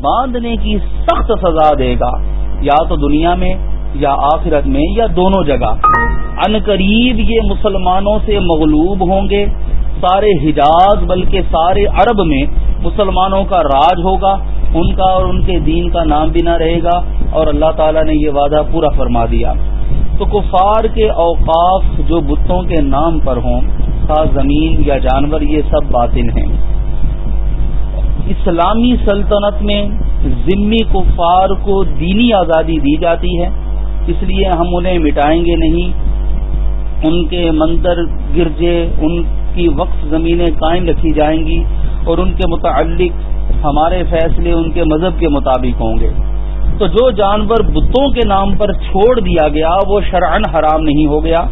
باندھنے کی سخت سزا دے گا۔ یا تو دنیا میں یا آخرت میں یا دونوں جگہ۔ ان قریب یہ مسلمانوں سے مغلوب ہوں گے۔ سارے حجاز بلکہ سارے عرب میں مسلمانوں کا راج ہوگا۔ ان کا اور ان کے دین کا نام بھی نہ رہے گا۔ اور اللہ تعالیٰ نے یہ وعدہ پورا فرما دیا۔ تو کفار کے اوقاف جو بتوں کے نام پر ہوں خاص زمین یا جانور، یہ سب باطن ہیں۔ اسلامی سلطنت میں ذمی کفار کو دینی آزادی دی جاتی ہے، اس لیے ہم انہیں مٹائیں گے نہیں۔ ان کے مندر گرجے، ان کی وقف زمینیں قائم رکھی جائیں گی اور ان کے متعلق ہمارے فیصلے ان کے مذہب کے مطابق ہوں گے۔ تو جو جانور بتوں کے نام پر چھوڑ دیا گیا، وہ شرعن حرام نہیں ہو گیا۔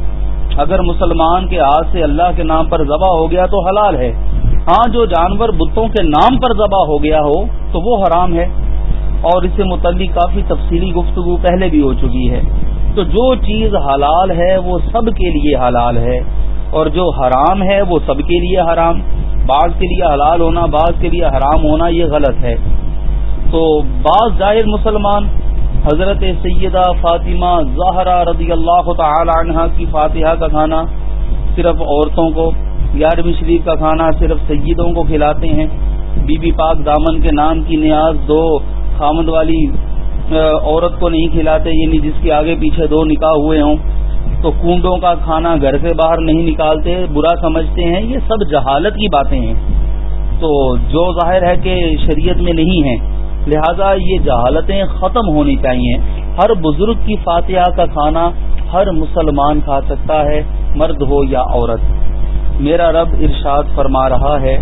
اگر مسلمان کے ہاتھ سے اللہ کے نام پر ذبح ہو گیا تو حلال ہے۔ ہاں جو جانور بتوں کے نام پر ذبح ہو گیا ہو، تو وہ حرام ہے۔ اور اس سے متعلق کافی تفصیلی گفتگو پہلے بھی ہو چکی ہے۔ تو جو چیز حلال ہے، وہ سب کے لیے حلال ہے۔ اور جو حرام ہے، وہ سب کے لیے حرام۔ بعض کے لیے حلال ہونا، بعض کے لیے حرام ہونا، یہ غلط ہے۔ تو بعض ظاہر مسلمان، حضرت سیدہ فاطمہ زہرا رضی اللہ تعالی عنہ کی فاتحہ کا کھانا صرف عورتوں کو یارویں شریف کا کھانا صرف سیدوں کو کھلاتے ہیں۔ بی بی پاک دامن کے نام کی نیاز دو۔ خامد والی عورت کو نہیں کھلاتے یعنی جس کے آگے پیچھے دو نکاح ہوئے ہوں۔ تو کنڈوں کا کھانا گھر سے باہر نہیں نکالتے، برا سمجھتے ہیں۔ یہ سب جہالت کی باتیں ہیں۔ تو جو ظاہر ہے کہ شریعت میں نہیں ہے لہذا یہ جہالتیں ختم ہونی چاہیے۔ ہر بزرگ کی فاتحہ کا کھانا ہر مسلمان کھا سکتا ہے، مرد ہو یا عورت۔ میرا رب ارشاد فرما رہا ہے،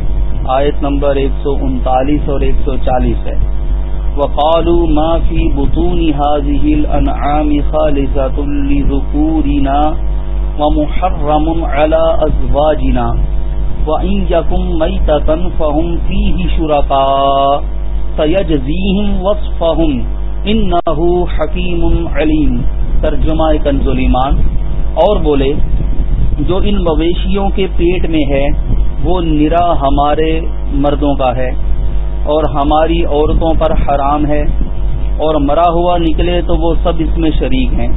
آیت نمبر ایک سو انتالیس اور ایک سو چالیس ہے۔ وقالوا ما في بطون هذه الأنعام خالصة لذكورنا ومحرم على أزواجنا وإن يكن ميتة فهم فيه شرقاء سيجزيهم وصفهم إنه حكيم عليم۔ ترجمہ کنزول ایمان اور بولے جو ان مویشیوں کے پیٹ میں ہے، وہ نرا ہمارے مردوں کا ہے۔ اور ہماری عورتوں پر حرام ہے۔ اور مرا ہوا نکلے تو وہ سب اس میں شریک ہیں۔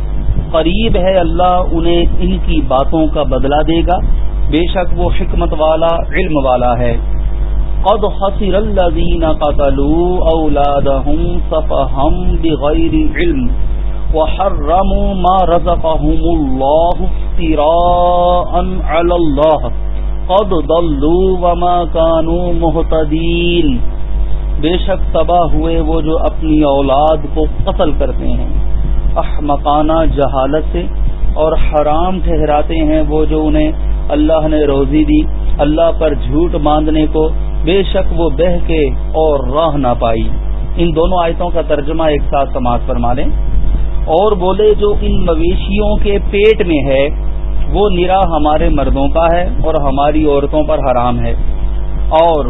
قریب ہے اللہ انہیں ان کی باتوں کا بدلہ دے گا۔ بے شک وہ حکمت والا، علم والا ہے۔ قد خسر الذين قتلوا اولادهم صفهم بغير علم۔ وحرموا ما رزقهم الله افتراء على الله قد ضلوا وما كانوا مهتدين بے شک تباہ ہوئے وہ جو اپنی اولاد کو قتل کرتے ہیں. احمقانہ جہالت سے اور حرام ٹھہراتے ہیں وہ جو انہیں اللہ نے روزی دی، اللہ پر جھوٹ باندھنے کو بے شک وہ بہ کے اور راہ نہ پائی. ان دونوں آیتوں کا ترجمہ ایک ساتھ سماعت فرما لیں۔ اور بولے جو ان مویشیوں کے پیٹ میں ہے وہ نرا ہمارے مردوں کا ہے اور ہماری عورتوں پر حرام ہے۔ اور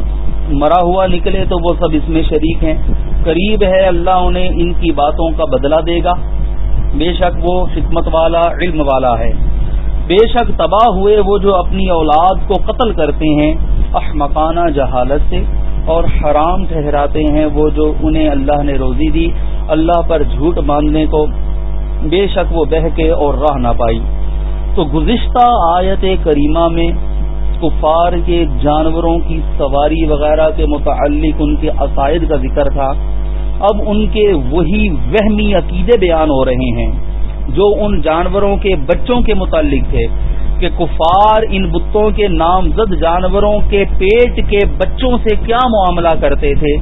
مرا ہوا نکلے تو وہ سب اس میں شریک ہیں۔ قریب ہے اللہ انہیں ان کی باتوں کا بدلہ دے گا۔ بے شک وہ حکمت والا، علم والا ہے۔ بے شک تباہ ہوئے وہ جو اپنی اولاد کو قتل کرتے ہیں، احمقانہ جہالت سے۔ اور حرام ٹھہراتے ہیں وہ جو انہیں اللہ نے روزی دی، اللہ پر جھوٹ باندھنے کو۔ بے شک وہ بہ کے اور راہ نہ پائی۔ تو گزشتہ آیت کریمہ میں کفار کے جانوروں کی سواری وغیرہ کے متعلق ان کے عقائد کا ذکر تھا۔ اب ان کے وہی وہمی عقیدے بیان ہو رہے ہیں، جو ان جانوروں کے بچوں کے متعلق تھے کہ کفار ان بتوں کے نامزد جانوروں کے پیٹ کے بچوں سے کیا معاملہ کرتے تھے۔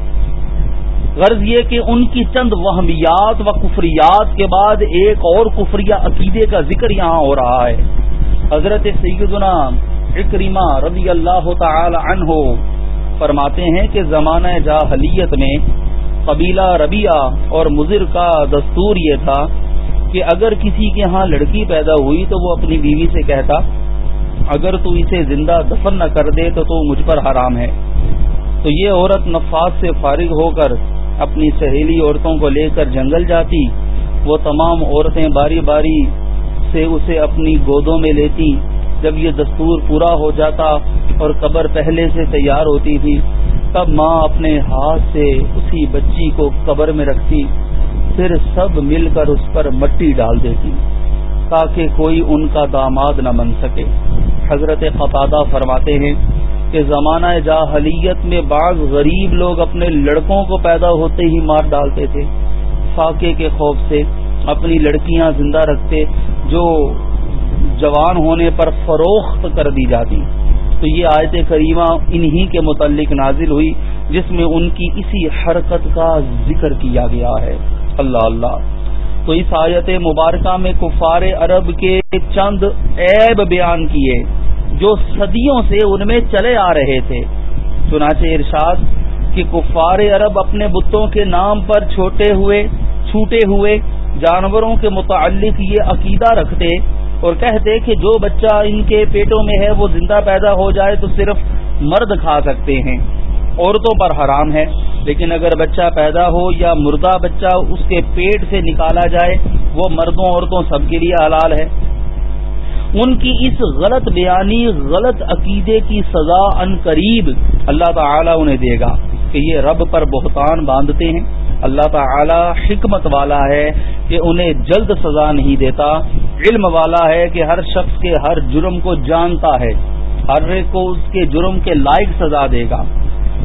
غرض یہ کہ ان کی چند وہمیات و کفریات کے بعد ایک اور کفریہ عقیدے کا ذکر یہاں ہو رہا ہے۔ حضرت سیدنا اکریمہ رضی اللہ تعالی عنہ فرماتے ہیں کہ زمانہ جاہلیت میں قبیلہ ربیہ اور مضر کا دستور یہ تھا کہ اگر کسی کے ہاں لڑکی پیدا ہوئی تو وہ اپنی بیوی سے کہتا، اگر تو اسے زندہ دفن نہ کر دے تو تو مجھ پر حرام ہے۔ تو یہ عورت نفاذ سے فارغ ہو کر اپنی سہیلی عورتوں کو لے کر جنگل جاتی، وہ تمام عورتیں باری باری سے اسے اپنی گودوں میں لیتی۔ جب یہ دستور پورا ہو جاتا اور قبر پہلے سے تیار ہوتی تھی، تب ماں اپنے ہاتھ سے اسی بچی کو قبر میں رکھتی، پھر سب مل کر اس پر مٹی ڈال دیتی تاکہ کوئی ان کا داماد نہ بن سکے۔ حضرت قطادہ فرماتے ہیں کہ زمانہ جاہلیت میں بعض غریب لوگ اپنے لڑکوں کو پیدا ہوتے ہی مار ڈالتے تھے، فاقے کے خوف سے اپنی لڑکیاں زندہ رکھتے، جو جوان ہونے پر فروخت کر دی جاتی۔ تو یہ آیت کریمہ انہی کے متعلق نازل ہوئی، جس میں ان کی اسی حرکت کا ذکر کیا گیا ہے۔ اللہ اللہ۔ تو اس آیت مبارکہ میں کفار عرب کے چند عیب بیان کیے۔ جو صدیوں سے ان میں چلے آ رہے تھے۔ چنانچہ ارشاد کہ کفار عرب اپنے بتوں کے نام پر چھوٹے ہوئے چھوٹے ہوئے جانوروں کے متعلق یہ عقیدہ رکھتے اور کہتے کہ جو بچہ ان کے پیٹوں میں ہے، وہ زندہ پیدا ہو جائے تو صرف مرد کھا سکتے ہیں۔ عورتوں پر حرام ہے، لیکن اگر بچہ پیدا ہو یا مردہ بچہ اس کے پیٹ سے نکالا جائے، وہ مردوں، عورتوں سب کے لیے حلال ہے۔ ان کی اس غلط بیانی، غلط عقیدے کی سزا ان قریب اللہ تعالی انہیں دے گا کہ یہ رب پر بہتان باندھتے ہیں۔ اللہ تعالی حکمت والا ہے کہ انہیں جلد سزا نہیں دیتا۔ علم والا ہے کہ ہر شخص کے ہر جرم کو جانتا ہے۔ ہر ایک کو اس کے جرم کے لائق سزا دے گا۔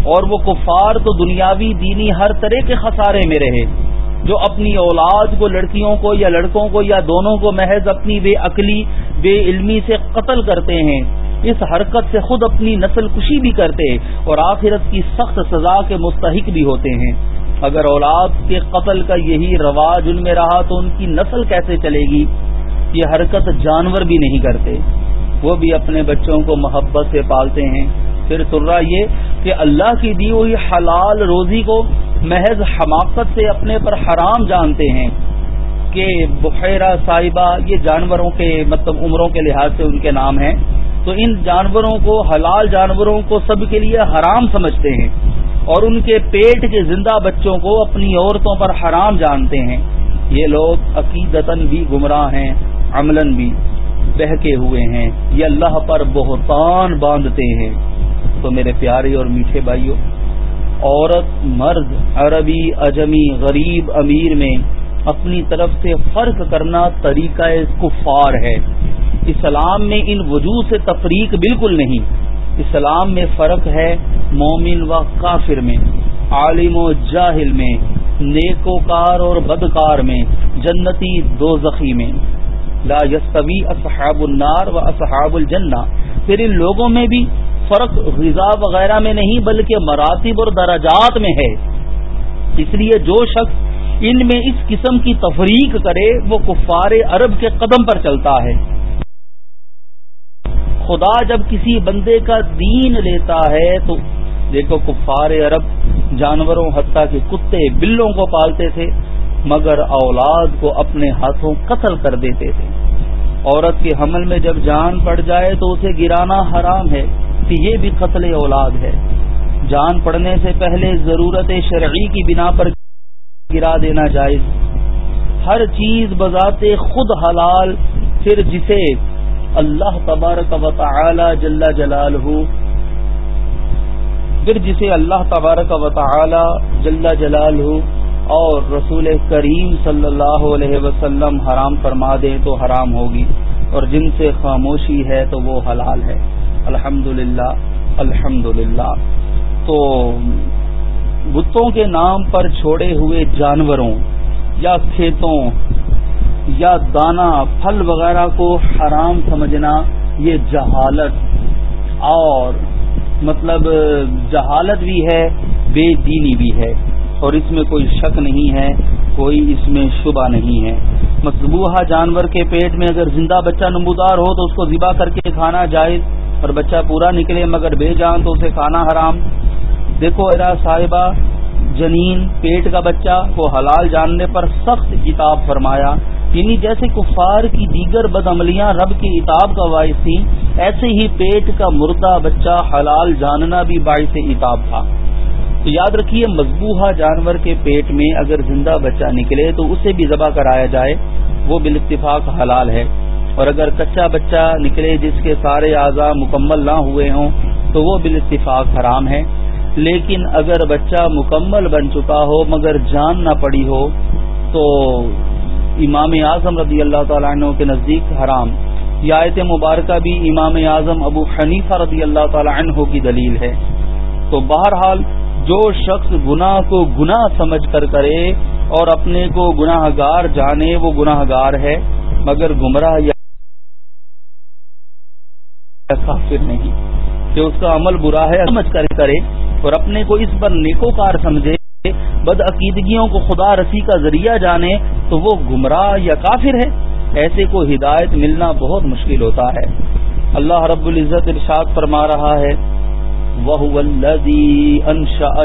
اور وہ کفار تو دنیاوی دینی ہر طرح کے خسارے میں رہے۔ جو اپنی اولاد کو، لڑکیوں کو یا لڑکوں کو یا دونوں کو محض اپنی بے عقلی بے علمی سے قتل کرتے ہیں۔ اس حرکت سے خود اپنی نسل کشی بھی کرتے اور آخرت کی سخت سزا کے مستحق بھی ہوتے ہیں۔ اگر اولاد کے قتل کا یہی رواج ان میں رہا تو ان کی نسل کیسے چلے گی؟ یہ حرکت جانور بھی نہیں کرتے۔ وہ بھی اپنے بچوں کو محبت سے پالتے ہیں۔ پھر ترا یہ کہ اللہ کی دی ہوئی حلال روزی کو محض حماقت سے اپنے پر حرام جانتے ہیں۔ کہ بخیرہ صاحبہ، یہ جانوروں کے مطلب عمروں کے لحاظ سے ان کے نام ہیں۔ تو ان جانوروں کو، حلال جانوروں کو سب کے لیے حرام سمجھتے ہیں۔ اور ان کے پیٹ کے زندہ بچوں کو اپنی عورتوں پر حرام جانتے ہیں۔ یہ لوگ عقیدتاً بھی گمراہ ہیں، عملاً بھی بہکے ہوئے ہیں۔ یہ اللہ پر بہتان باندھتے ہیں۔ تو میرے پیارے اور میٹھے بھائیوں، عورت مرد، عربی، اجمی، غریب، امیر میں اپنی طرف سے فرق کرنا طریقہ کفار ہے۔ اسلام میں ان وجوہ سے تفریق بالکل نہیں۔ اسلام میں فرق ہے مومن و کافر میں، عالم و جاہل میں نیکوکار اور بدکار میں، جنتی دو زخی میں۔ لا یستوی اصحاب النار و اصحاب الجنہ۔ پھر ان لوگوں میں بھی فرق غذا وغیرہ میں نہیں، بلکہ مراتب اور درجات میں ہے۔ اس لیے جو شخص ان میں اس قسم کی تفریق کرے، وہ کفار عرب کے قدم پر چلتا ہے۔ خدا جب کسی بندے کا دین لیتا ہے، تو دیکھو کفار عرب جانوروں حتیٰ کہ کتے، بلوں کو پالتے تھے، مگر اولاد کو اپنے ہاتھوں قتل کر دیتے تھے۔ عورت کے حمل میں جب جان پڑ جائے، تو اسے گرانا حرام ہے کہ یہ بھی قتل اولاد ہے۔ جان پڑنے سے پہلے ضرورت شرعی کی بنا پر گرا دینا جائز۔ ہر چیز بذات خود حلال، پھر جسے اللہ تبارک و تعالی جل جلال پھر جسے اللہ تبارک و تعالی جل جلال اور رسول کریم صلی اللہ علیہ وسلم حرام فرما دیں تو حرام ہوگی، اور جن سے خاموشی ہے تو وہ حلال ہے۔ الحمد للہ الحمد للہ تو بتوں کے نام پر چھوڑے ہوئے جانوروں یا کھیتوں یا دانا، پھل وغیرہ کو حرام سمجھنا یہ جہالت۔ اور مطلب جہالت بھی ہے، بے دینی بھی ہے۔ اور اس میں کوئی شک نہیں ہے، کوئی اس میں شبہ نہیں ہے۔ مصبوحہ جانور کے پیٹ میں اگر زندہ بچہ نمودار ہو تو اس کو ذبح کر کے کھانا جائز، اور بچہ پورا نکلے مگر بے جان تو اسے کھانا حرام۔ دیکھو ارا صاحبہ، جنین، پیٹ کا بچہ کو حلال جاننے پر سخت کتاب فرمایا۔ یعنی جیسے کفار کی دیگر بد عملیاں رب کی اتاب کا باعث تھیں، ایسے ہی پیٹ کا مردہ بچہ حلال جاننا بھی باعث اتاب تھا۔ تو یاد رکھیے مضبوحہ جانور کے پیٹ میں اگر زندہ بچہ نکلے تو اسے بھی ذبح کرایا جائے، وہ بال اتفاق حلال ہے۔ اور اگر کچا بچہ نکلے جس کے سارے اعضاء مکمل نہ ہوئے ہوں، تو وہ بال اتفاق حرام ہے۔ لیکن اگر بچہ مکمل بن چکا ہو مگر جان نہ پڑی ہو تو امام اعظم رضی اللہ تعالیٰ عنہ کے نزدیک حرام۔ یہ آیت مبارکہ بھی امام اعظم ابو حنیفہ رضی اللہ تعالیٰ عنہ کی دلیل ہے۔ تو بہرحال جو شخص گناہ کو گناہ سمجھ کر کرے اور اپنے کو گناہ گار جانے وہ گناہ گار ہے، مگر گمراہ یا کافر نہیں۔ کہ اس کا عمل برا ہے، سمجھ کر کرے۔ اور اپنے کو اس پر نیکو کار سمجھے بد عقیدگیوں کو خدا رسی کا ذریعہ جانے، تو وہ گمراہ یا کافر ہے؟ ایسے کو ہدایت ملنا بہت مشکل ہوتا ہے۔ اللہ رب العزت ارشاد فرما رہا ہے وہ انشا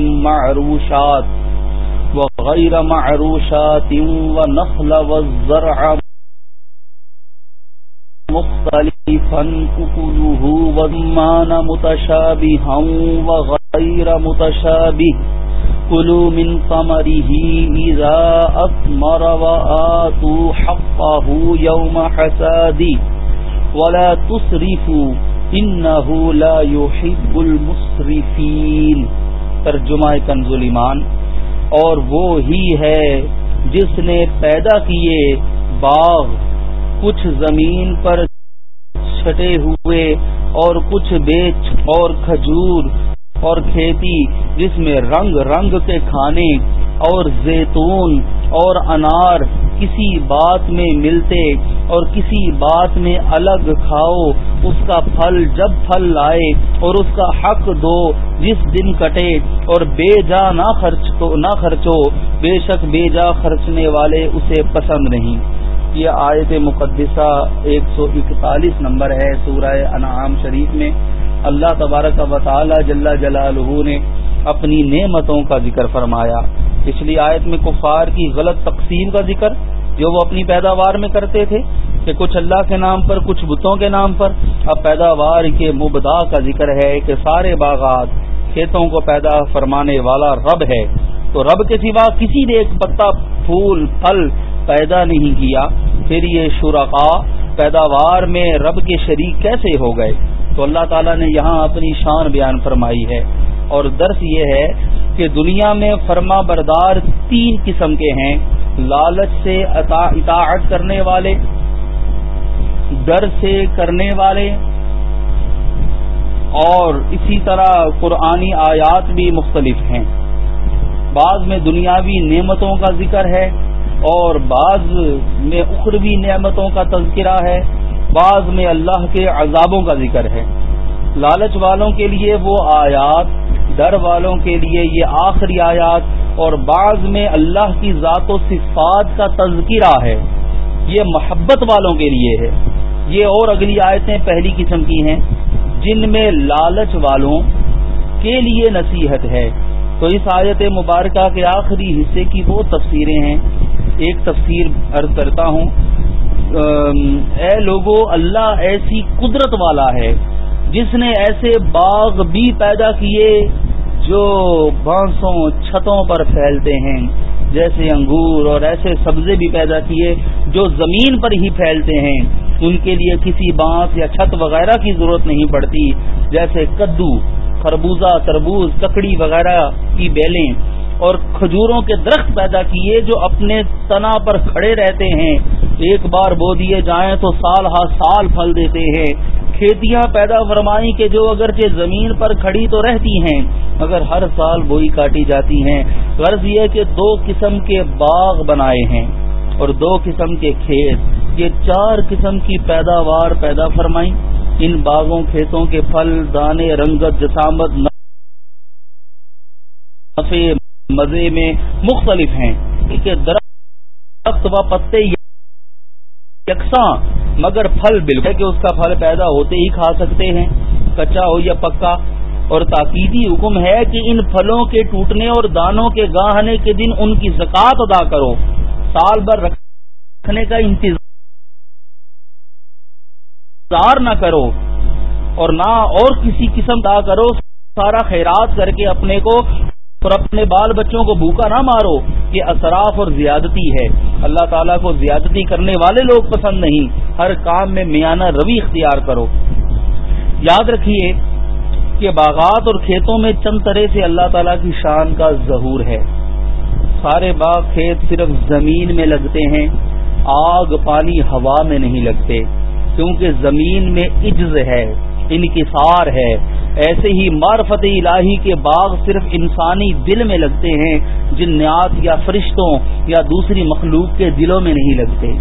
معروشات وغیر معروشات ونخل والزرع مختلفا اكله وزمان متشابها وغير متشابه كلوا من ثمره إذا أثمر وآتوا حقه يوم حسادي ولا تسرفوا إنه لا يحب المسرفين ترجمہ کنز ایمان اور وہ ہی ہے جس نے پیدا کیے باغ کچھ زمین پر چھٹے ہوئے اور کچھ بیچ اور کھجور اور کھیتی جس میں رنگ رنگ کے کھانے اور زیتون اور انار کسی بات میں ملتے اور کسی بات میں الگ کھاؤ، اس کا پھل جب پھل لائے اور اس کا حق دو، جس دن کٹے اور بے جا نہ خرچ نہ خرچو، بے شک بے جا خرچنے والے اسے پسند نہیں۔ یہ آیت مقدسہ ایک سو اکتالیس نمبر ہے سورہ انعام شریف میں۔ اللہ تبارک و تعالی جل جلالہ نے اپنی نعمتوں کا ذکر فرمایا۔ پچھلی آیت میں کفار کی غلط تقسیم کا ذکر جو وہ اپنی پیداوار میں کرتے تھے کہ کچھ اللہ کے نام پر، کچھ بتوں کے نام پر۔ اب پیداوار کے مبدا کا ذکر ہے کہ سارے باغات کھیتوں کو پیدا فرمانے والا رب ہے۔ تو رب کے سوا کسی نے ایک پتا، پھول، پھل پیدا نہیں کیا، پھر یہ شرکا پیداوار میں رب کے شریک کیسے ہو گئے؟ تو اللہ تعالیٰ نے یہاں اپنی شان بیان فرمائی ہے۔ اور درس یہ ہے کہ دنیا میں فرما بردار تین قسم کے ہیں، لالچ سے اطاعت کرنے والے، ڈر سے کرنے والے، اور اسی طرح قرآنی آیات بھی مختلف ہیں۔ بعض میں دنیاوی نعمتوں کا ذکر ہے اور بعض میں اخروی نعمتوں کا تذکرہ ہے، بعض میں اللہ کے عذابوں کا ذکر ہے۔ لالچ والوں کے لیے وہ آیات، ڈر والوں کے لیے یہ آخری آیات، اور بعض میں اللہ کی ذات و صفات کا تذکرہ ہے۔ یہ محبت والوں کے لیے ہے۔ یہ اور اگلی آیتیں پہلی قسم کی ہیں۔ جن میں لالچ والوں کے لیے نصیحت ہے۔ تو اس آیت مبارکہ کے آخری حصے کی وہ تفسیریں ہیں۔ ایک تفسیر عرض کرتا ہوں۔ اے لوگو، اللہ ایسی قدرت والا ہے، جس نے ایسے باغ بھی پیدا کیے جو بانسوں، چھتوں پر پھیلتے ہیں۔ جیسے انگور اور ایسے سبزے بھی پیدا کیے جو زمین پر ہی پھیلتے ہیں۔ ان کے لیے کسی بانس یا چھت وغیرہ کی ضرورت نہیں پڑتی، جیسے کدو، خربوزہ، تربوز، ککڑی وغیرہ کی بیلیں۔ اور کھجوروں کے درخت پیدا کیے جو اپنے تنا پر کھڑے رہتے ہیں۔ ایک بار بو دیے جائیں تو سال ہا سال پھل دیتے ہیں۔ کھیتیاں پیدا فرمائی کے جو اگرچہ زمین پر کھڑی تو رہتی ہیں، مگر ہر سال بوئی کاٹی جاتی ہیں۔ غرض یہ کہ دو قسم کے باغ بنائے ہیں اور دو قسم کے کھیت۔ یہ چار قسم کی پیداوار پیدا فرمائی ان باغوں، کھیتوں کے پھل، دانے، رنگت، جسامت مزے میں مختلف ہیں۔ درخت و پتے یکساں، مگر پھل بالکل کہ اس کا پھل پیدا ہوتے ہی کھا سکتے ہیں۔ کچا ہو یا پکا۔ اور تاکیدی حکم ہے کہ ان پھلوں کے ٹوٹنے اور دانوں کے گاہنے کے دن ان کی زکات ادا کرو۔ سال بھر رکھنے کا انتظار نہ کرو۔ اور نہ اور کسی قسم دا کرو، سارا خیرات کر کے اپنے کو اور اپنے بال بچوں کو بھوکا نہ مارو، یہ اثراف اور زیادتی ہے۔ اللہ تعالیٰ کو زیادتی کرنے والے لوگ پسند نہیں، ہر کام میں میانہ روی اختیار کرو۔ یاد رکھیے کہ باغات اور کھیتوں میں چند طرح سے اللہ تعالی کی شان کا ظہور ہے۔ سارے باغ کھیت صرف زمین میں لگتے ہیں، آگ پانی ہوا میں نہیں لگتے، کیونکہ زمین میں عجز ہے، انکسار ہے۔ ایسے ہی معرفت الہی کے باغ صرف انسانی دل میں لگتے ہیں، جنات یا فرشتوں یا دوسری مخلوق کے دلوں میں نہیں لگتے۔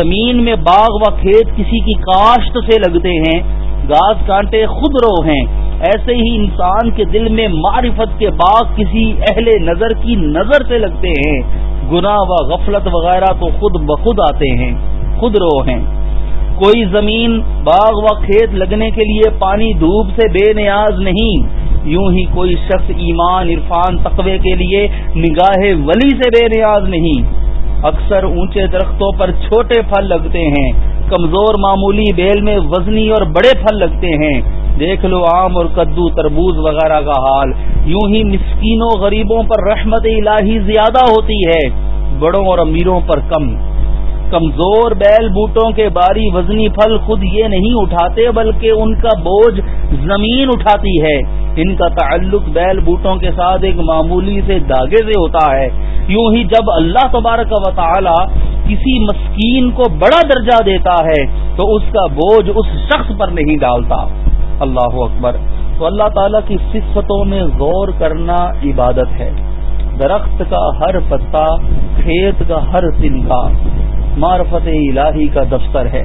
زمین میں باغ و کھیت کسی کی کاشت سے لگتے ہیں گاس کانٹے خود رو ہیں۔ ایسے ہی انسان کے دل میں معرفت کے باغ کسی اہل نظر کی نظر سے لگتے ہیں۔ گناہ و غفلت وغیرہ تو خود بخود آتے ہیں، خود رو ہیں۔ کوئی زمین باغ و کھیت لگنے کے لیے پانی دھوپ سے بے نیاز نہیں۔ یوں ہی کوئی شخص ایمان، عرفان، تقوی کے لیے نگاہ ولی سے بے نیاز نہیں۔ اکثر اونچے درختوں پر چھوٹے پھل لگتے ہیں۔ کمزور معمولی بیل میں وزنی اور بڑے پھل لگتے ہیں۔ دیکھ لو آم اور کدو، تربوز وغیرہ کا حال۔ یوں ہی مسکینوں، غریبوں پر رحمت الہی زیادہ ہوتی ہے۔ بڑوں اور امیروں پر کم۔ کمزور بیل بوٹوں کے باری وزنی پھل خود یہ نہیں اٹھاتے بلکہ ان کا بوجھ زمین اٹھاتی ہے۔ ان کا تعلق بیل بوٹوں کے ساتھ ایک معمولی سے داغے سے ہوتا ہے۔ یوں ہی جب اللہ تبارک و تعالی کسی مسکین کو بڑا درجہ دیتا ہے، تو اس کا بوجھ اس شخص پر نہیں ڈالتا۔ اللہ اکبر۔ تو اللہ تعالی کی صفتوں میں غور کرنا عبادت ہے۔ درخت کا ہر پتا، کھیت کا ہر تنکا۔ معرفت الہی کا دفتر ہے۔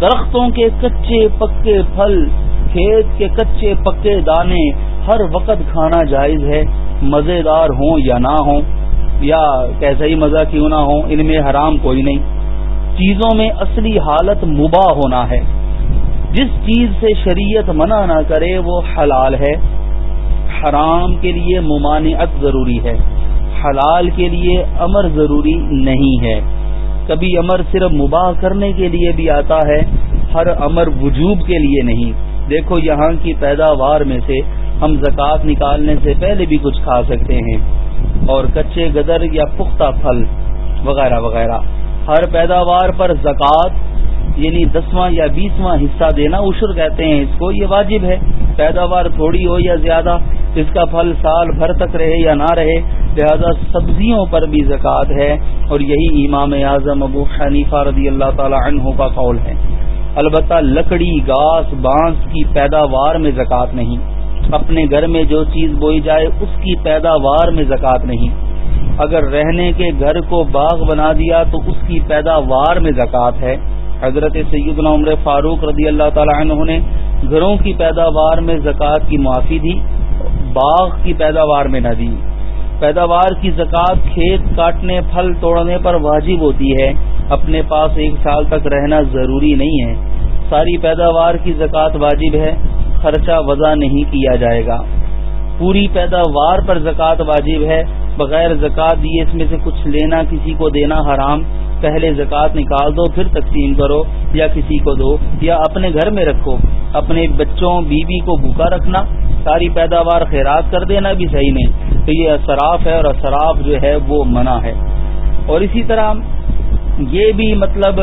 درختوں کے کچے پکے پھل، کھیت کے کچے پکے دانے، ہر وقت کھانا جائز ہے، مزیدار ہوں یا نہ ہوں۔ یا کیسا ہی مزہ کیوں نہ ہو ان میں حرام کوئی نہیں۔ چیزوں میں اصلی حالت مباح ہونا ہے۔ جس چیز سے شریعت منع نہ کرے، وہ حلال ہے۔ حرام کے لیے ممانعت ضروری ہے۔ حلال کے لیے امر ضروری نہیں ہے۔ کبھی امر صرف مباح کرنے کے لیے بھی آتا ہے، ہر امر وجوب کے لیے نہیں۔ دیکھو یہاں کی پیداوار میں سے ہم زکوٰۃ نکالنے سے پہلے بھی کچھ کھا سکتے ہیں۔ اور کچے گدر یا پختہ پھل وغیرہ وغیرہ۔ ہر پیداوار پر زکوٰۃ یعنی دسواں یا بیسواں حصہ دینا عشر کہتے ہیں۔ اس کو یہ واجب ہے۔ پیداوار تھوڑی ہو یا زیادہ، اس کا پھل سال بھر تک رہے یا نہ رہے لہذا سبزیوں پر بھی زکوٰۃ ہے اور یہی امام اعظم ابو حنیفہ رضی اللہ تعالی عنہ کا قول ہے۔ البتہ لکڑی، گاس، بانس کی پیداوار میں زکوٰۃ نہیں۔ اپنے گھر میں جو چیز بوئی جائے، اس کی پیداوار میں زکوٰۃ نہیں۔ اگر رہنے کے گھر کو باغ بنا دیا تو اس کی پیداوار میں زکوٰۃ ہے۔ حضرت سیدنا عمر فاروق رضی اللہ تعالی عنہ نے گھروں کی پیداوار میں زکوٰۃ کی معافی دی، باغ کی پیداوار میں نہ دی۔ پیداوار کی زکوٰۃ کھیت کاٹنے، پھل توڑنے پر واجب ہوتی ہے۔ اپنے پاس ایک سال تک رہنا ضروری نہیں ہے۔ ساری پیداوار کی زکوٰۃ واجب ہے۔ خرچہ وضع نہیں کیا جائے گا۔ پوری پیداوار پر زکوٰۃ واجب ہے۔ بغیر زکوٰۃ دیے اس میں سے کچھ لینا کسی کو دینا حرام، پہلے زکوٰۃ نکال دو، پھر تقسیم کرو، یا کسی کو دو، یا اپنے گھر میں رکھو۔ اپنے بچوں، بیوی کو بھوکا رکھنا، ساری پیداوار خیرات کر دینا بھی صحیح نہیں۔ تو یہ اثراف ہے اور اثراف جو ہے وہ منع ہے۔ اور اسی طرح یہ بھی مطلب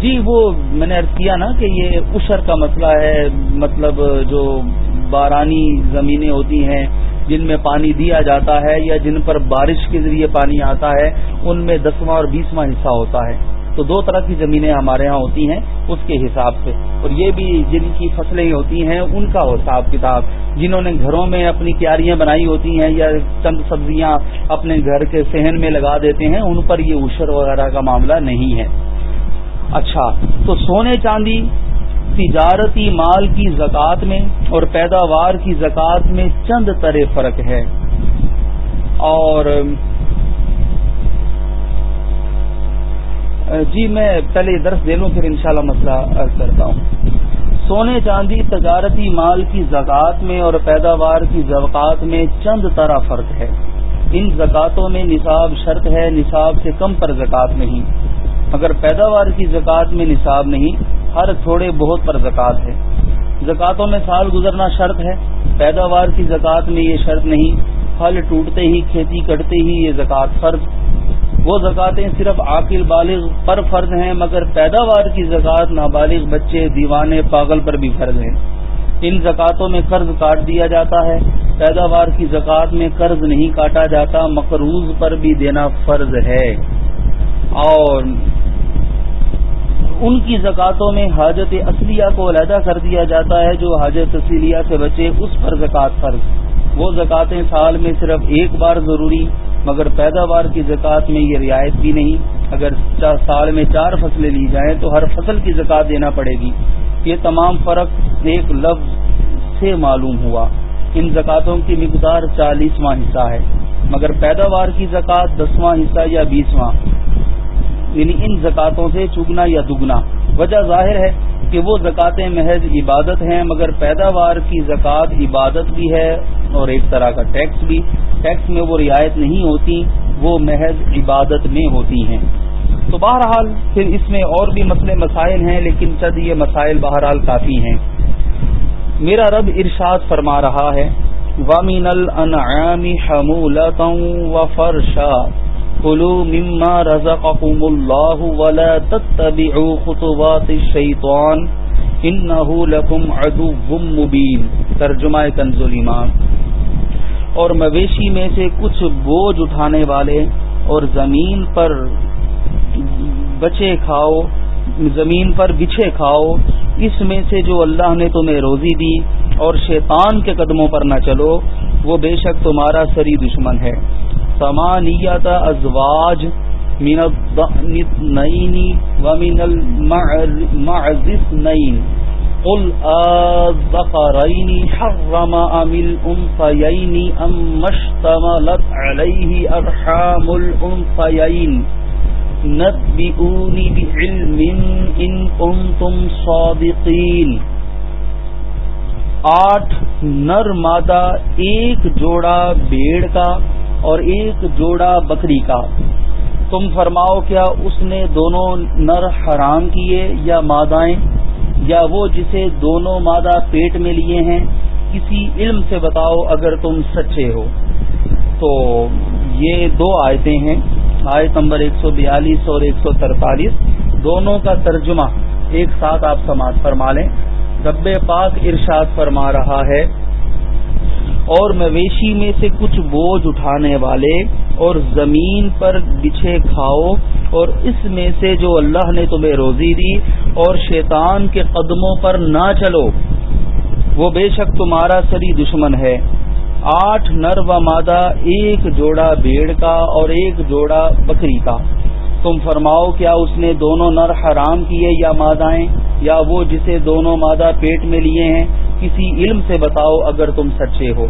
جی وہ میں نے ارض کیا نا کہ یہ اشر کا مسئلہ ہے۔ مطلب جو بارانی زمینیں ہوتی ہیں جن میں پانی دیا جاتا ہے یا جن پر بارش کے ذریعے پانی آتا ہے، ان میں دسواں اور بیسواں حصہ ہوتا ہے۔ تو دو طرح کی زمینیں ہمارے ہاں ہوتی ہیں اس کے حساب سے۔ اور یہ بھی جن کی فصلیں ہوتی ہیں، ان کا حساب کتاب۔ جنہوں نے گھروں میں اپنی کیاریاں بنائی ہوتی ہیں یا چند سبزیاں اپنے گھر کے صحن میں لگا دیتے ہیں، ان پر یہ اشر وغیرہ کا معاملہ نہیں ہے۔ اچھا تو سونے چاندی تجارتی مال کی زکوٰۃ میں اور پیداوار کی زکوٰۃ میں چند طرح فرق ہے۔ اور جی میں پہلے درس دے لوں، پھر انشاءاللہ مسئلہ کرتا ہوں۔ سونے چاندی تجارتی مال کی زکوٰۃ میں اور پیداوار کی زکوٰۃ میں چند طرح فرق ہے۔ ان زکاتوں میں نصاب شرط ہے، نصاب سے کم پر زکوٰۃ نہیں۔ اگر پیداوار کی زکوٰۃ میں نصاب نہیں ہر تھوڑے بہت پر زکوٰۃ ہے۔ زکوٰۃوں میں سال گزرنا شرط ہے۔ پیداوار کی زکوٰۃ میں یہ شرط نہیں۔ پھل ٹوٹتے ہی، کھیتی کٹتے ہی یہ زکوٰۃ فرض۔ وہ زکوٰۃیں صرف عاقل بالغ پر فرض ہیں، مگر پیداوار کی زکوٰۃ نابالغ بچے، دیوانے، پاگل پر بھی فرض ہیں۔ ان زکاتوں میں قرض کاٹ دیا جاتا ہے۔ پیداوار کی زکات میں قرض نہیں کاٹا جاتا، مقروض پر بھی دینا فرض ہے۔ اور ان کی زکاتوں میں حاجت اصلیہ کو علیحدہ کر دیا جاتا ہے جو حاجت اصلیہ سے بچے اس پر زکات فرض وہ زکاتیں سال میں صرف ایک بار ضروری، مگر پیداوار کی زکات میں یہ رعایت بھی نہیں۔ اگر سال میں چار فصلیں لی جائیں تو ہر فصل کی زکات دینا پڑے گی۔ یہ تمام فرق ایک لفظ سے معلوم ہوا۔ ان زکاتوں کی مقدار چالیسواں حصہ ہے، مگر پیداوار کی زکات دسواں حصہ یا بیسواں یعنی ان زکاتوں سے چگنا یا دگنا۔ وجہ ظاہر ہے کہ وہ زکاتیں محض عبادت ہیں، مگر پیداوار کی زکات عبادت بھی ہے اور ایک طرح کا ٹیکس بھی۔ ٹیکس میں وہ رعایت نہیں ہوتی، وہ محض عبادت میں ہوتی ہیں۔ تو بہرحال پھر اس میں اور بھی مسئلے مسائل ہیں، لیکن چند یہ مسائل بہرحال کافی ہیں۔ میرا رب ارشاد فرما رہا ہے وامین الانعام حمولتا و فرشا کلو مما رزقکم اللہ ولا تتبعوا خطوات الشیطان انہو لکم عدو مبین ترجمہ کنز ایمان۔ اور مویشی میں سے کچھ بوجھ اٹھانے والے اور زمین پر بچے کھاؤ، زمین پر بچھے کھاؤ، اس میں سے جو اللہ نے تمہیں روزی دی اور شیطان کے قدموں پر نہ چلو، وہ بے شک تمہارا سری دشمن ہے۔ سمانیت ازواج من النین ومن المعزس نین قل آذقرین حرم ام الانفیین ام مشتملت علیہ ارحام الانفیین نبئونی بعلم ان کنتم صادقین آٹھ نر مادہ ایک جوڑا بیڑ کا اور ایک جوڑا بکری کا۔ تم فرماؤ کیا اس نے دونوں نر حرام کیے یا مادائیں؟ یا وہ جسے دونوں مادہ پیٹ میں لیے ہیں؟ کسی علم سے بتاؤ اگر تم سچے ہو۔ تو یہ دو آیتیں ہیں۔ آیت نمبر ایک سو بیالیس اور ایک سو ترتالیس۔ دونوں کا ترجمہ ایک ساتھ آپ سماعت فرما لیں۔ رب پاک ارشاد فرما رہا ہے۔ اور مویشی میں سے کچھ بوجھ اٹھانے والے اور زمین پر بچھے کھاؤ اور اس میں سے جو اللہ نے تمہیں روزی دی اور شیطان کے قدموں پر نہ چلو، وہ بے شک تمہارا سری دشمن ہے۔ آٹھ نر و مادہ، ایک جوڑا بھیڑ کا اور ایک جوڑا بکری کا۔ تم فرماؤ، کیا اس نے دونوں نر حرام کیے یا مادائیں یا وہ جسے دونوں مادہ پیٹ میں لیے ہیں، کسی علم سے بتاؤ اگر تم سچے ہو۔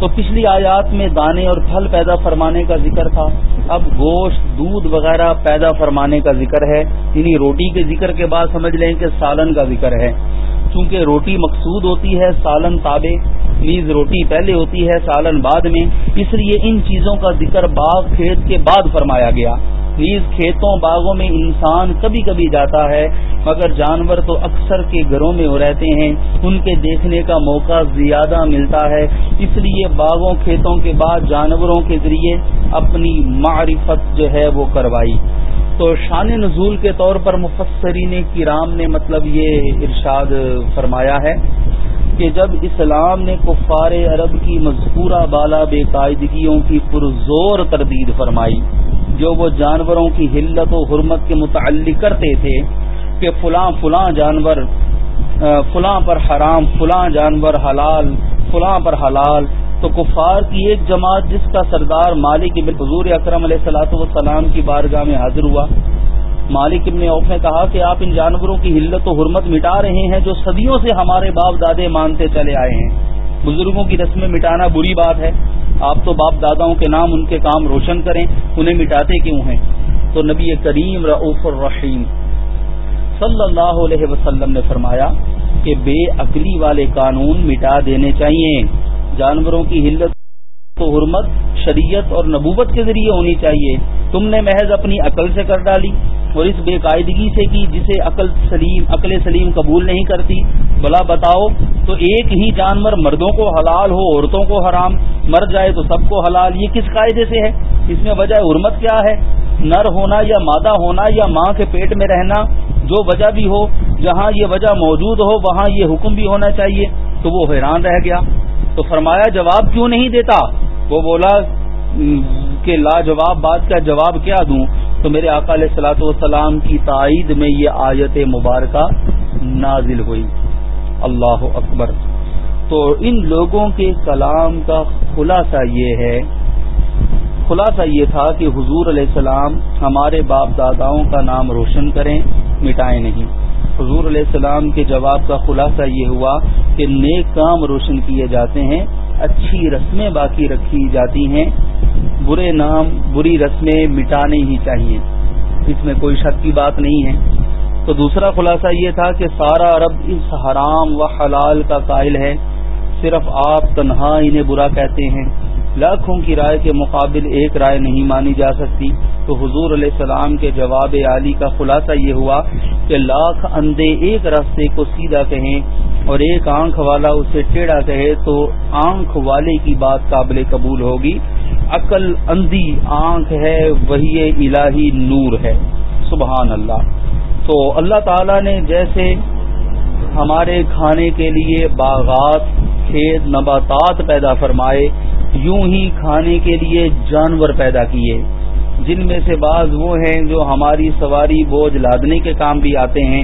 تو پچھلی آیات میں دانے اور پھل پیدا فرمانے کا ذکر تھا۔ اب گوشت، دودھ وغیرہ پیدا فرمانے کا ذکر ہے۔ یعنی روٹی کے ذکر کے بعد سمجھ لیں کہ سالن کا ذکر ہے۔ چونکہ روٹی مقصود ہوتی ہے سالن تابے نیز روٹی پہلے ہوتی ہے سالن بعد میں۔ اس لیے ان چیزوں کا ذکر باغ، کھیت کے بعد فرمایا گیا۔ نیز کھیتوں باغوں میں انسان کبھی کبھی جاتا ہے، مگر جانور تو اکثر کے گھروں میں رہتے ہیں۔ ان کے دیکھنے کا موقع زیادہ ملتا ہے۔ اس لیے باغوں، کھیتوں کے بعد جانوروں کے ذریعے اپنی معرفت جو ہے وہ کروائی۔ تو شان نزول کے طور پر مفسرین کرام نے مطلب یہ ارشاد فرمایا ہے کہ جب اسلام نے کفار عرب کی مذکورہ بالا بے قاعدگیوں کی پرزور تردید فرمائی جو وہ جانوروں کی حلت و حرمت کے متعلق کرتے تھے کہ فلاں فلاں جانور فلاں پر حرام، فلاں جانور حلال، فلاں پر حلال، تو کفار کی ایک جماعت جس کا سردار مالک ابن حضور اکرم علیہ سلاۃ والسلام کی بارگاہ میں حاضر ہوا۔ مالک ابن اوف نے کہا کہ آپ ان جانوروں کی حلت و حرمت مٹا رہے ہیں جو صدیوں سے ہمارے باپ دادے مانتے چلے آئے ہیں۔ بزرگوں کی رسمیں مٹانا بری بات ہے۔ آپ تو باپ داداؤں کے نام ان کے کام روشن کریں۔ انہیں مٹاتے کیوں ہیں؟ تو نبی کریم رعف الرحیم صلی اللہ علیہ وسلم نے فرمایا کہ بے عقلی والے قانون مٹا دینے چاہیے۔ جانوروں کی حلت تو حرمت شریعت اور نبوت کے ذریعے ہونی چاہیے۔ تم نے محض اپنی عقل سے کر ڈالی اور اس بے قاعدگی سے کی جسے عقل سلیم عقل سلیم قبول نہیں کرتی۔ بلا بتاؤ تو ایک ہی جانور مردوں کو حلال ہو، عورتوں کو حرام، مر جائے تو سب کو حلال، یہ کس قاعدے سے ہے؟ اس میں وجہ حرمت کیا ہے؟ نر ہونا یا مادہ ہونا یا ماں کے پیٹ میں رہنا، جو وجہ بھی ہو، جہاں یہ وجہ موجود ہو، وہاں یہ حکم بھی ہونا چاہیے، تو وہ حیران رہ گیا۔ تو فرمایا جواب کیوں نہیں دیتا؟ وہ بولا کہ لاجواب بات کا جواب کیا دوں؟ تو میرے آقا علیہ السلاۃ والسلام کی تائید میں یہ آیت مبارکہ نازل ہوئی۔ اللہ اکبر۔ تو ان لوگوں کے کلام کا خلاصہ یہ ہے، خلاصہ یہ تھا کہ حضور علیہ السلام ہمارے باپ داداؤں کا نام روشن کریں، مٹائیں نہیں۔ حضور علیہ السلام کے جواب کا خلاصہ یہ ہوا کہ نیک کام روشن کیے جاتے ہیں، اچھی رسمیں باقی رکھی جاتی ہیں، برے نام، بری رسمیں مٹانے ہی چاہیے۔ اس میں کوئی شک کی بات نہیں ہے۔ تو دوسرا خلاصہ یہ تھا کہ سارا عرب اس حرام و حلال کا قائل ہے۔ صرف آپ تنہا انہیں برا کہتے ہیں۔ لاکھوں کی رائے کے مقابل ایک رائے نہیں مانی جا سکتی۔ تو حضور علیہ السلام کے جواب عالی کا خلاصہ یہ ہوا کہ لاکھ اندھے ایک راستے کو سیدھا کہیں اور ایک آنکھ والا اسے ٹیڑھا کہے تو آنکھ والے کی بات قابل قبول ہوگی۔ عقل اندھی آنکھ ہے وہی الہی نور ہے۔ سبحان اللہ۔ تو اللہ تعالی نے جیسے ہمارے کھانے کے لیے باغات، کھیت، نباتات پیدا فرمائے، یوں ہی کھانے کے لیے جانور پیدا کیے۔ جن میں سے بعض وہ ہیں جو ہماری سواری، بوجھ لادنے کے کام بھی آتے ہیں،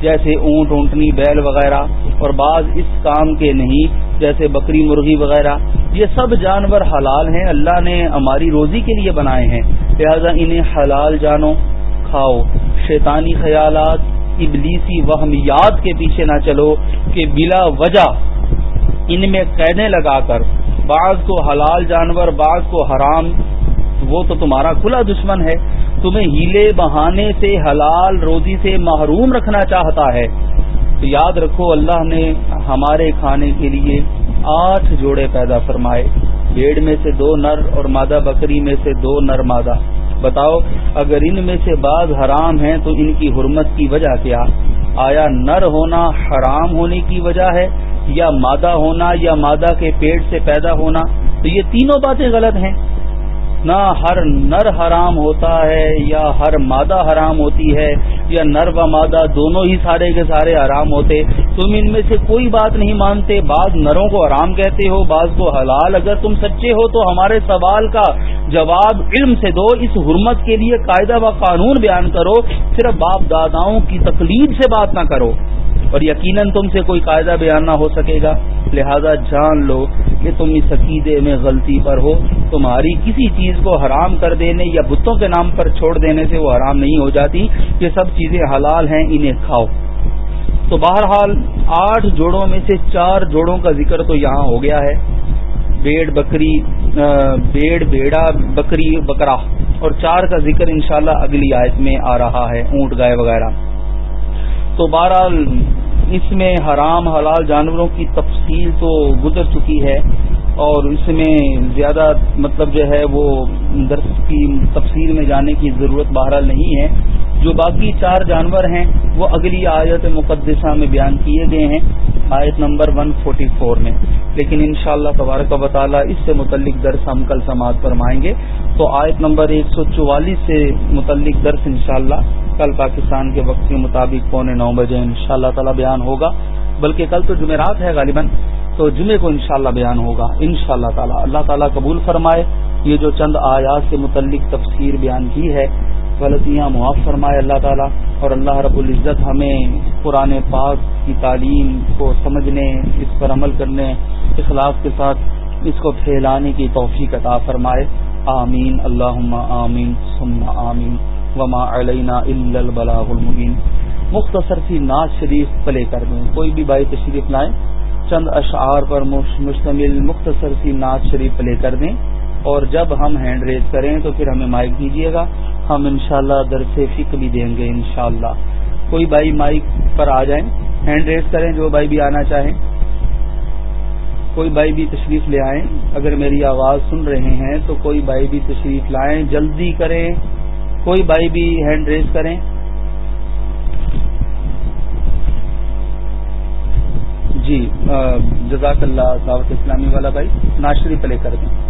جیسے اونٹ، اونٹنی، بیل وغیرہ، اور بعض اس کام کے نہیں، جیسے بکری، مرغی وغیرہ۔ یہ سب جانور حلال ہیں، اللہ نے ہماری روزی کے لیے بنائے ہیں۔ لہذا انہیں حلال جانو، کھاؤ۔ شیطانی خیالات، ابلیسی وہمیات کے پیچھے نہ چلو کہ بلا وجہ ان میں قیدیں لگا کر بعض کو حلال جانور، بعض کو حرام، وہ تو تمہارا کھلا دشمن ہے۔ تمہیں ہیلے بہانے سے، حلال روزی سے محروم رکھنا چاہتا ہے۔ تو یاد رکھو، اللہ نے ہمارے کھانے کے لیے آٹھ جوڑے پیدا فرمائے۔ بیڑ میں سے دو نر اور مادہ بکری میں سے دو نر مادہ۔ بتاؤ، اگر ان میں سے بعض حرام ہیں تو ان کی حرمت کی وجہ کیا؟ آیا نر ہونا حرام ہونے کی وجہ ہے یا مادہ ہونا یا مادہ کے پیٹ سے پیدا ہونا؟ تو یہ تینوں باتیں غلط ہیں۔ نہ ہر نر حرام ہوتا ہے یا ہر مادہ حرام ہوتی ہے۔ یا نر و مادہ دونوں ہی سارے کے سارے آرام ہوتے۔ تم ان میں سے کوئی بات نہیں مانتے۔ بعض نروں کو آرام کہتے ہو، بعض کو حلال اگر تم سچے ہو تو ہمارے سوال کا جواب علم سے دو۔ اس حرمت کے لیے قاعدہ و قانون بیان کرو، صرف باپ داداؤں کی تقلید سے بات نہ کرو۔ اور یقیناً تم سے کوئی قاعدہ بیان نہ ہو سکے گا۔ لہذا جان لو کہ تم اس عقیدے میں غلطی پر ہو۔ تمہاری کسی چیز کو حرام کر دینے یا بتوں کے نام پر چھوڑ دینے سے وہ حرام نہیں ہو جاتی۔ یہ سب چیزیں حلال ہیں، انہیں کھاؤ۔ تو بہرحال آٹھ جوڑوں میں سے چار جوڑوں کا ذکر تو یہاں ہو گیا ہے۔ بیڑ، بکری بیڑ، بیڑا، بکری، بکرا۔ اور چار کا ذکر انشاءاللہ اگلی آیت میں آ رہا ہے، اونٹ، گائے وغیرہ۔ تو بہرحال اس میں حرام حلال جانوروں کی تفصیل تو گزر چکی ہے اور اس میں زیادہ مطلب جو ہے وہ درس کی تفصیل میں جانے کی ضرورت بہرحال نہیں ہے۔ جو باقی چار جانور ہیں، وہ اگلی آیت مقدسہ میں بیان کیے گئے ہیں، آیت نمبر 144 میں۔ لیکن انشاءاللہ شاء اللہ تبارک و تعالیٰ اس سے متعلق درس ہم کل سماعت فرمائیں گے۔ تو آیت نمبر 144 سے متعلق درس انشاءاللہ کل پاکستان کے وقت کے مطابق پونے نو بجے ان شاء اللہ تعالی بیان ہوگا۔ بلکہ کل تو جمعرات ہے غالباً، تو جمعے کو انشاءاللہ بیان ہوگا ان شاء اللہ تعالیٰ۔ اللہ تعالیٰ قبول فرمائے۔ یہ جو چند آیات سے متعلق تفسیر بیان کی ہے، غلطیاں معاف فرمائے اللہ تعالیٰ۔ اور اللہ رب العزت ہمیں قرآن پاک کی تعلیم کو سمجھنے، اس پر عمل کرنے اخلاق کے ساتھ اس کو پھیلانے کی توفیق عطا فرمائے۔ آمین۔ اللہ آمین۔ ثم آمین۔ وما علینا الا البلاغ المبین۔ مختصر سی ناز شریف پلے کر دیں کوئی بھی بھائی تشریف لائیں چند اشعار پر مشتمل مختصر سی ناز شریف پلے کر دیں۔ اور جب ہم ہینڈ ریز کریں تو پھر ہمیں مائک دیجیے گا۔ ہم انشاءاللہ شاء درس فکر بھی دیں گے انشاءاللہ۔ کوئی بھائی مائک پر آ جائیں۔ ہینڈ ریز کریں جو بھائی بھی آنا چاہیں۔ کوئی بھائی بھی تشریف لے آئیں، اگر میری آواز سن رہے ہیں تو کوئی بھائی بھی تشریف لائیں، جلدی کریں، کوئی بھائی بھی ہینڈ ریز کریں۔ جی جزاک اللہ دعوت اسلامی والا بھائی، ناشری پلے کر دیں۔